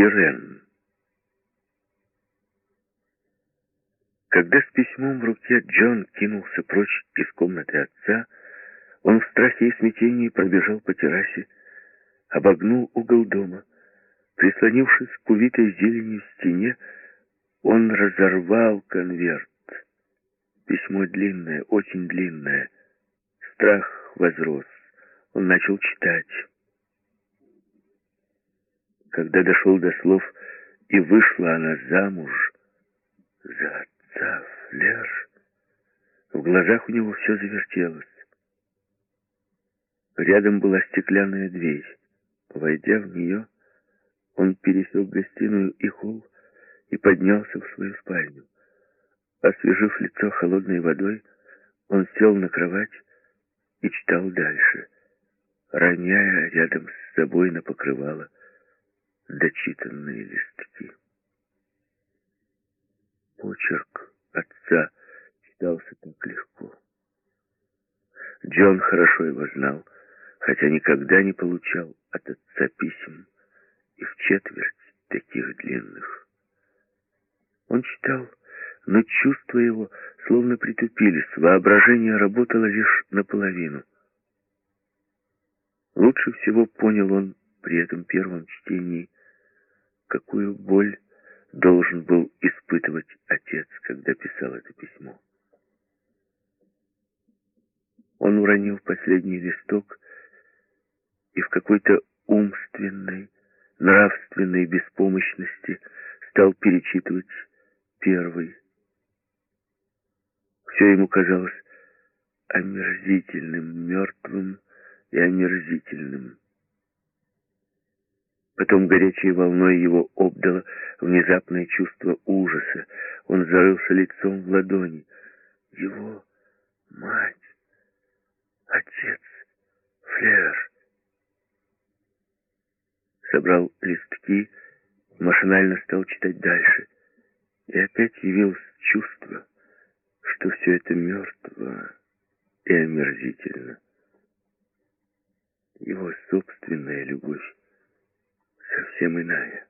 Ирен. Когда с письмом в руке Джон кинулся прочь из комнаты отца, он в страхе и смятении пробежал по террасе, обогнул угол дома. Прислонившись к увитой зеленью стене, он разорвал конверт. Письмо длинное, очень длинное. Страх возрос. Он начал читать. Когда дошел до слов «И вышла она замуж за отца Флер», в глазах у него все завертелось. Рядом была стеклянная дверь. Войдя в нее, он пересек гостиную и холл и поднялся в свою спальню. Освежив лицо холодной водой, он сел на кровать и читал дальше, роняя рядом с собой на покрывало дочитанные листки. Почерк отца читался так легко. Джон хорошо его знал, хотя никогда не получал от отца писем и в четверть таких длинных. Он читал но чувства его словно притупились, воображение работало лишь наполовину. Лучше всего понял он при этом первом чтении, какую боль должен был испытывать отец, когда писал это письмо. Он уронил последний листок и в какой-то умственной, нравственной беспомощности стал перечитывать первый все ему казалось омерзительным, мертвым и омерзительным. Потом горячей волной его обдало внезапное чувство ужаса. Он зарылся лицом в ладони. Его мать, отец, Флер. Собрал листки, машинально стал читать дальше. И опять явилось чувство, что все это мертво и омерзительно. Его собственная любовь совсем иная.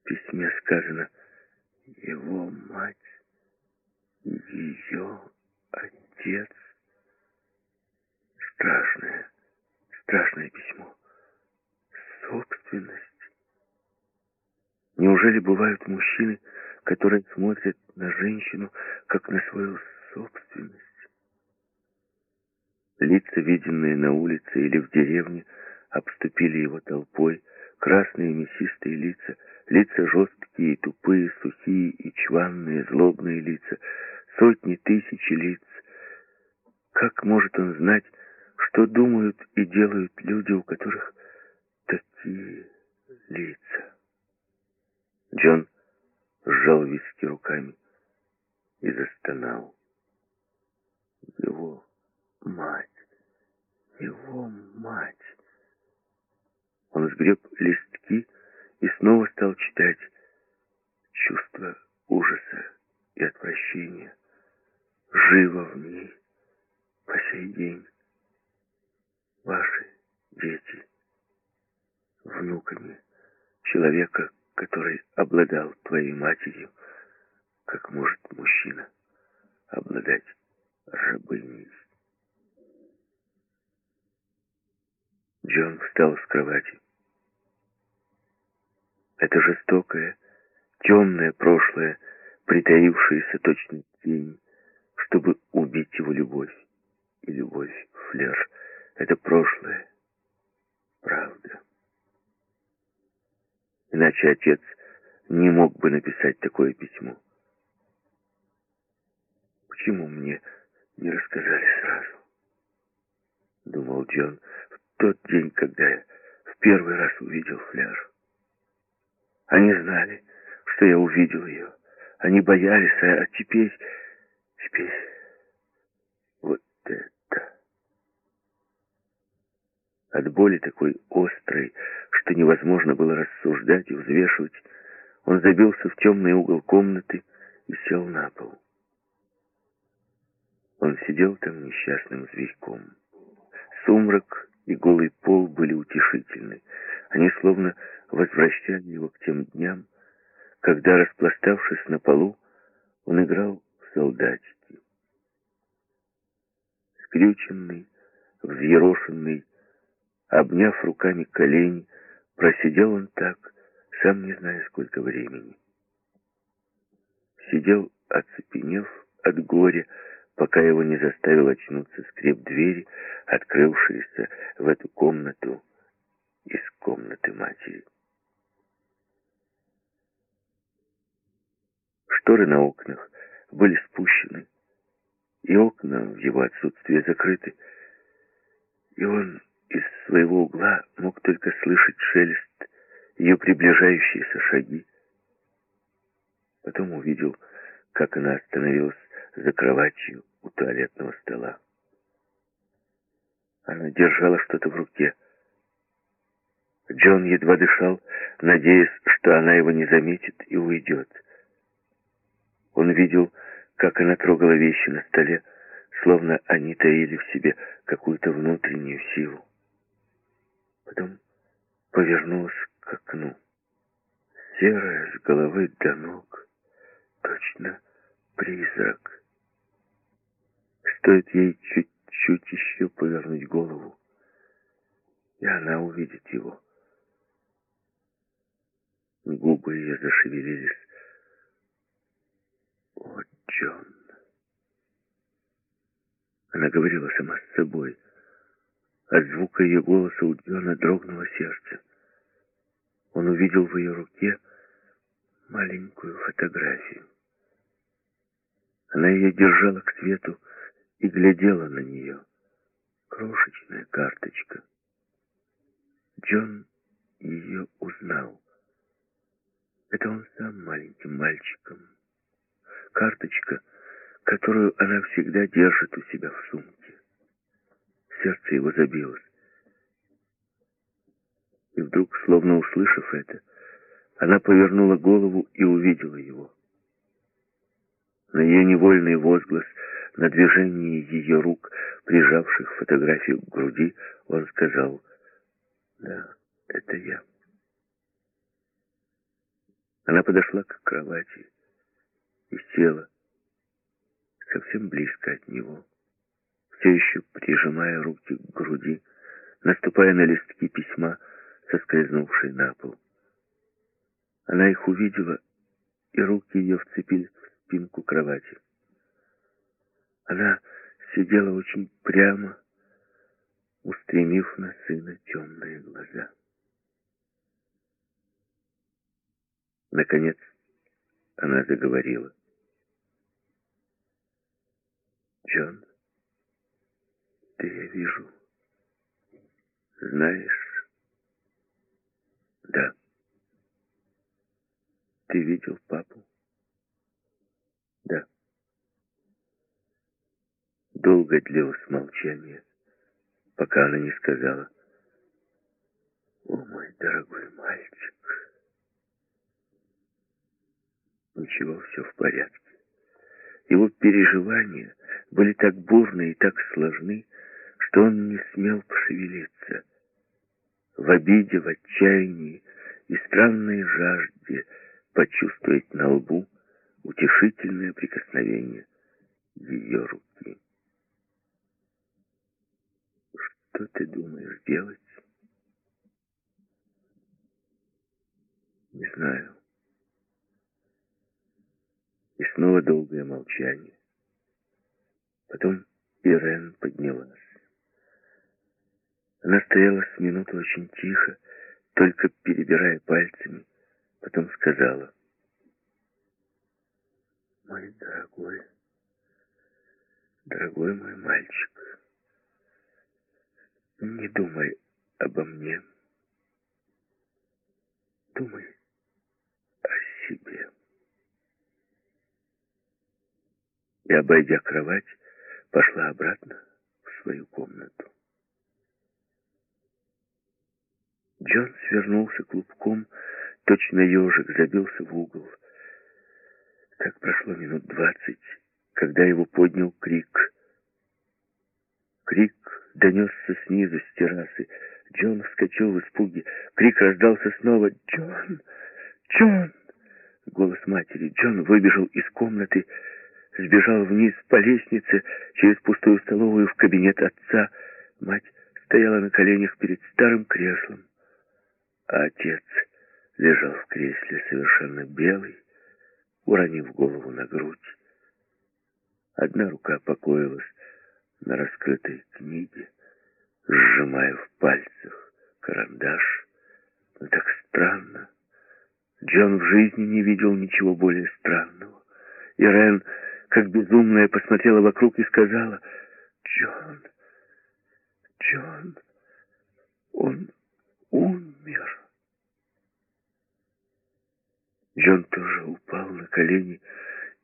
В письме сказано «Его мать, ее отец». Страшное, страшное письмо. Собственность. Неужели бывают мужчины, которые смотрят на женщину, как на свою собственность. Лица, виденные на улице или в деревне, обступили его толпой, красные мясистые лица, лица жесткие тупые, сухие и чванные, злобные лица, сотни тысяч лиц. Как может он знать, что думают и делают люди, у которых такие лица? Джон сжал виски руками и застонал. Его мать, его мать. Он сгреб листки и снова стал читать чувство ужаса и отвращения. Живо в ней по сей день. Ваши дети внуками человека, который обладал твоей матерью, как может мужчина обладать рабыней. Джон встал с кровати. Это жестокое, темное прошлое, притаившееся точно тень, чтобы убить его любовь. И любовь, Флер, это прошлое, правда. Иначе отец не мог бы написать такое письмо. Почему мне не рассказали сразу? Думал Джон в тот день, когда я в первый раз увидел Фляж. Они знали, что я увидел ее. Они боялись, а теперь... Теперь... Вот это... От боли такой острой, что невозможно было рассуждать и взвешивать, он забился в темный угол комнаты и сел на пол. Он сидел там несчастным зверьком. Сумрак и голый пол были утешительны. Они словно возвращали его к тем дням, когда, распластавшись на полу, он играл в солдатики. Скрюченный, взъерошенный, обняв руками колени, просидел он так, сам не зная, сколько времени. Сидел, оцепенев от горя, пока его не заставил очнуться скрип двери, открывшейся в эту комнату из комнаты матери. Шторы на окнах были спущены, и окна в его отсутствие закрыты, и он из своего угла мог только слышать шелест ее приближающиеся шаги. Потом увидел, как она остановилась за кроватью у туалетного стола. Она держала что-то в руке. Джон едва дышал, надеясь, что она его не заметит и уйдет. Он видел, как она трогала вещи на столе, словно они таили в себе какую-то внутреннюю силу. Потом повернулась к окну. Серая с головы до ног, точно призрак. Стоит ей чуть-чуть еще повернуть голову, и она увидит его. Губы ее зашевелились. «О, Джон!» Она говорила сама с собой. От звука ее голоса у Джона дрогнуло сердце. Он увидел в ее руке маленькую фотографию. Она ее держала к свету и глядела на нее. Крошечная карточка. Джон ее узнал. Это он сам маленьким мальчиком. Карточка, которую она всегда держит у себя в сумке. Сердце его забилось. И вдруг, словно услышав это, она повернула голову и увидела его. На ее невольный возглас, на движении ее рук, прижавших фотографию к груди, он сказал «Да, это я». Она подошла к кровати и села совсем близко от него, все еще прижимая руки к груди, наступая на листки письма, соскользнувшие на пол. Она их увидела, и руки ее вцепились спинку кровати. Она сидела очень прямо, устремив на сына темные глаза. Наконец она заговорила. «Джон, ты, я вижу, знаешь...» «Да». «Ты видел папу?» Да. Долго длилось молчание, пока она не сказала, «О, мой дорогой мальчик!» Ничего, все в порядке. Его переживания были так бурны и так сложны, что он не смел пошевелиться. В обиде, в отчаянии и странной жажде почувствовать на лбу утешительное прикосновение ее руки. «Что ты думаешь делать?» «Не знаю». И снова долгое молчание. Потом Ирен поднялась. Она стояла с минуту очень тихо, только перебирая пальцами, потом сказала — мой дорогой, дорогой мой мальчик, не думай обо мне. Думай о себе. И, обойдя кровать, пошла обратно в свою комнату. Джон свернулся клубком, точно ежик забился в угол. Так прошло минут двадцать, когда его поднял крик. Крик донесся снизу, с террасы. Джон вскочил в испуге. Крик раздался снова. «Джон! Джон!» Голос матери. Джон выбежал из комнаты, сбежал вниз по лестнице, через пустую столовую в кабинет отца. Мать стояла на коленях перед старым креслом, а отец лежал в кресле совершенно белый, уронив голову на грудь. Одна рука покоилась на раскрытой книге, сжимая в пальцах карандаш. Но так странно. Джон в жизни не видел ничего более странного. Ирен, как безумная, посмотрела вокруг и сказала, «Джон, Джон, он умер». Джон тоже упал на колени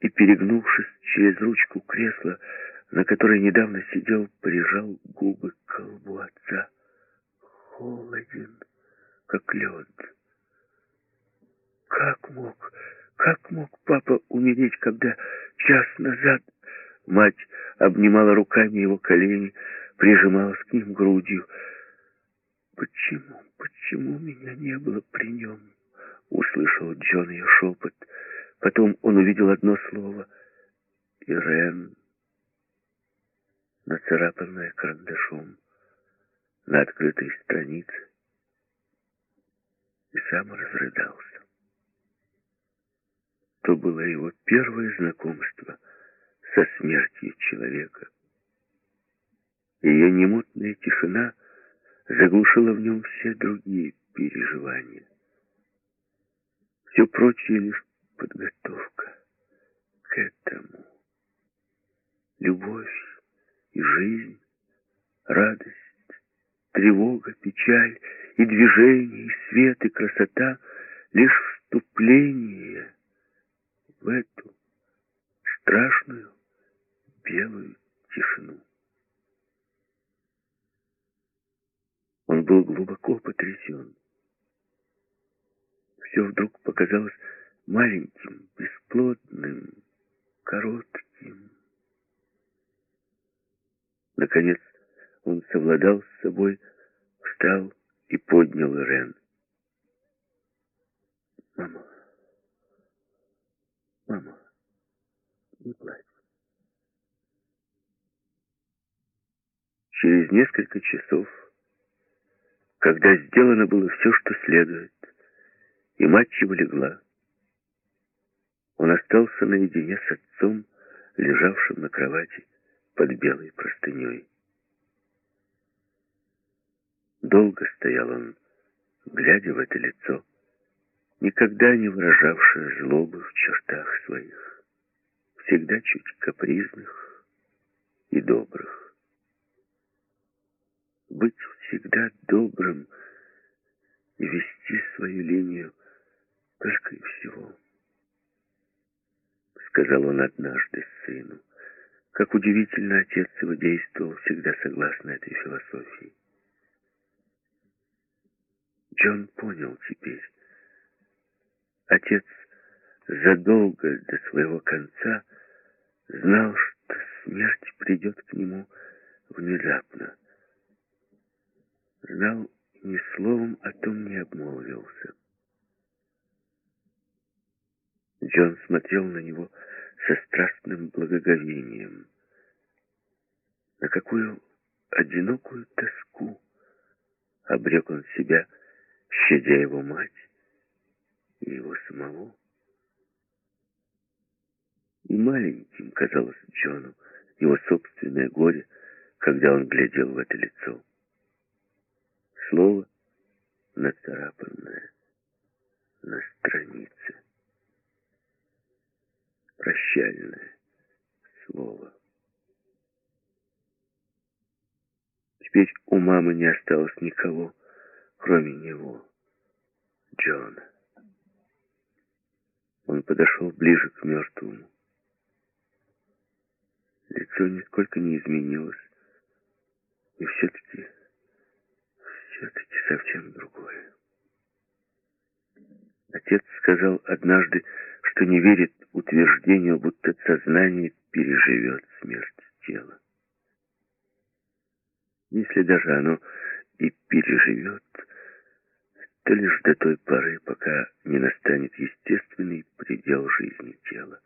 и, перегнувшись через ручку кресла, на которой недавно сидел, прижал губы к колбу отца. Холоден, как лед. Как мог, как мог папа умереть, когда час назад мать обнимала руками его колени, прижималась к ним грудью. Почему, почему меня не было при нем? Услышал Джон ее шепот. Потом он увидел одно слово — Ирен, нацарапанное карандашом на открытой странице, и сам разрыдался. То было его первое знакомство со смертью человека. Ее немутная тишина заглушила в нем все другие переживания. Все прочее лишь подготовка к этому. Любовь и жизнь, радость, тревога, печаль и движение, и свет, и красота — лишь вступление в эту страшную белую тишину. Он был глубоко потрясен все вдруг показалось маленьким, бесплодным, коротким. Наконец он совладал с собой, встал и поднял Ирен. «Мама, мама, не плачь». Через несколько часов, когда сделано было все, что следует, и мать его легла. Он остался наедине с отцом, лежавшим на кровати под белой простыней. Долго стоял он, глядя в это лицо, никогда не выражавшее злобы в чертах своих, всегда чуть капризных и добрых. Быть всегда добрым и вести свою линию только и всего. Сказал он однажды сыну. Как удивительно отец его действовал всегда согласно этой философии. Джон понял теперь. Отец задолго до своего конца знал, что смерть придет к нему внезапно. Знал ни словом о том не обмолвился. Джон смотрел на него со страстным благоговением. На какую одинокую тоску обрек он себя, щадя его мать и его самого. И маленьким казалось Джону его собственное горе, когда он глядел в это лицо. Слово нацарапанное на странице прощальное слово. Теперь у мамы не осталось никого, кроме него, Джона. Он подошел ближе к мертвому. Лицо нисколько не изменилось, и все-таки, все-таки совсем другое. Отец сказал однажды, что не верит утверждению, будто сознание переживет смерть тела. Если даже оно и переживет, то лишь до той поры, пока не настанет естественный предел жизни тела,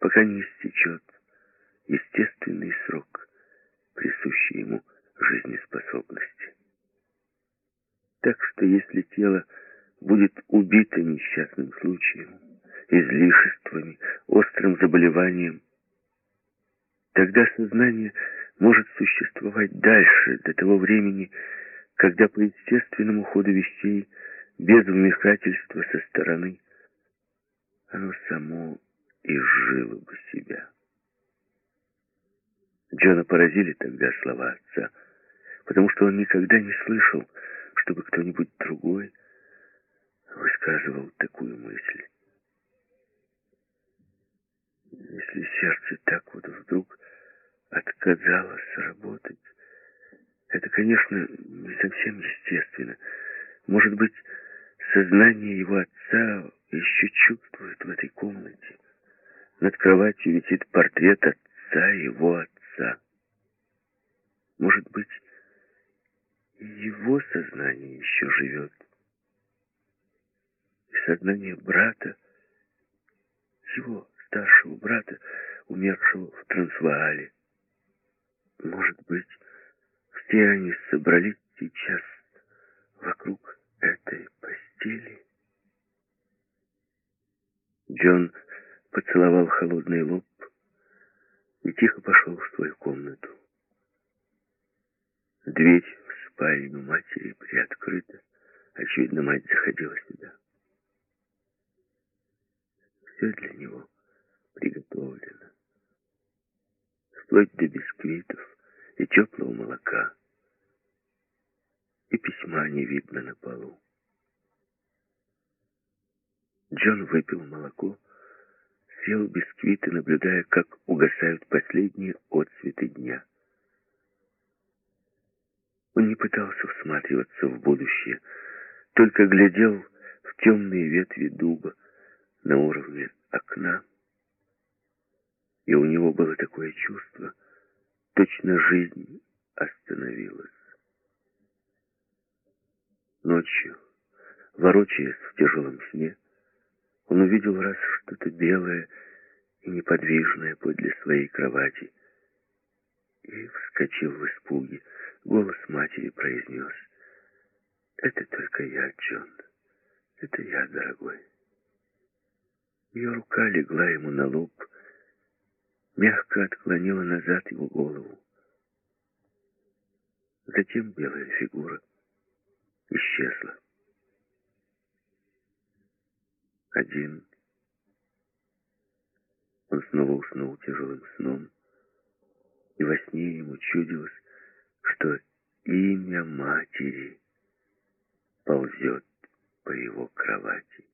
пока не истечет естественный срок, присущий ему жизнеспособности. Так что если тело будет убито несчастным случаем, излишествами, острым заболеванием, тогда сознание может существовать дальше, до того времени, когда по естественному ходу вещей, без вмешательства со стороны, оно само изжило бы себя. Джона поразили тогда слова отца, потому что он никогда не слышал, чтобы кто-нибудь другой высказывал такую мысль. Если сердце так вот вдруг отказалось работать, это, конечно, не совсем естественно. Может быть, сознание его отца еще чувствует в этой комнате. Над кроватью висит портрет отца его отца. Может быть, его сознание еще живет. И сознание брата, его старшего брата, умершего в Трансваале. Может быть, все они собрались сейчас вокруг этой постели. Джон поцеловал холодный лоб и тихо пошел в свою комнату. Дверь в спальню матери приоткрыта. Очевидно, мать заходила сюда. Все для него приготовлено. Вплоть до бисквитов и теплого молока. И письма не видно на полу. Джон выпил молоко, съел бисквиты, наблюдая, как угасают последние отцветы дня. Он не пытался всматриваться в будущее, только глядел в темные ветви дуба на уровне окна. И у него было такое чувство, точно жизнь остановилась. Ночью, ворочаясь в тяжелом сне, он увидел раз что-то белое и неподвижное подле своей кровати и вскочил в испуге. Голос матери произнес. «Это только я, Джон. Это я, дорогой». Ее рука легла ему на лоб, мягко отклонила назад его голову. Затем белая фигура исчезла. Один. Он снова уснул тяжелым сном, и во сне ему чудилось, что имя матери ползет по его кровати.